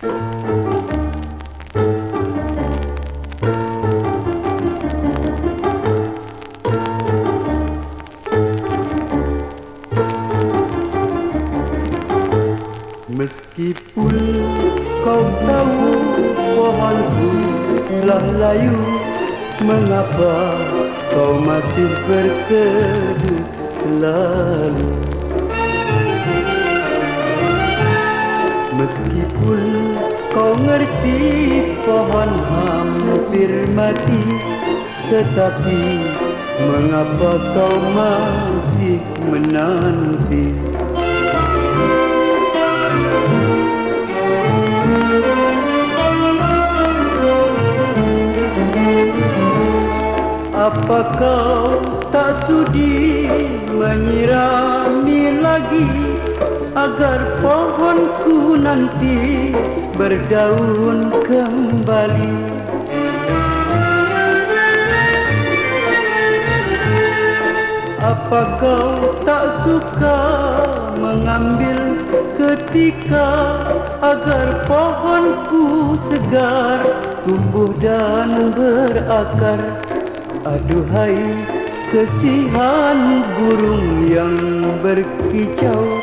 Meskipun kau tahu pohonku telah layu Mengapa kau masih berkedut selalu Meskipun kau ngerti pohon hampir mati Tetapi mengapa kau masih menanti? Apa kau tak sudi menyirami lagi Agar pohonku nanti berdaun kembali. Apa kau tak suka mengambil ketika Agar pohonku segar tumbuh dan berakar? Aduhai kesihan burung yang berkicau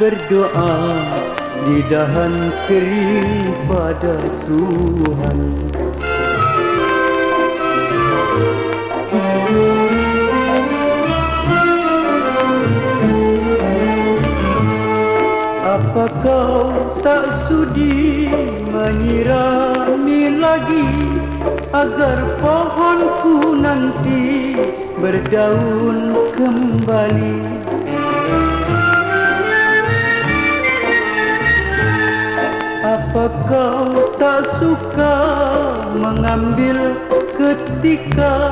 Berdoa di dahan kering pada Tuhan. Apa kau tak sudi menyirami lagi Agar pohonku nanti berdaun kembali Kau tak suka mengambil ketika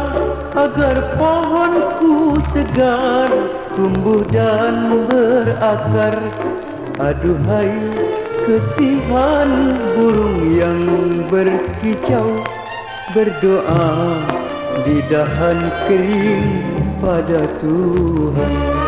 Agar pohonku segar tumbuh dan berakar. Aduhai kesihan burung yang berkicau Berdoa di dahan kering pada Tuhan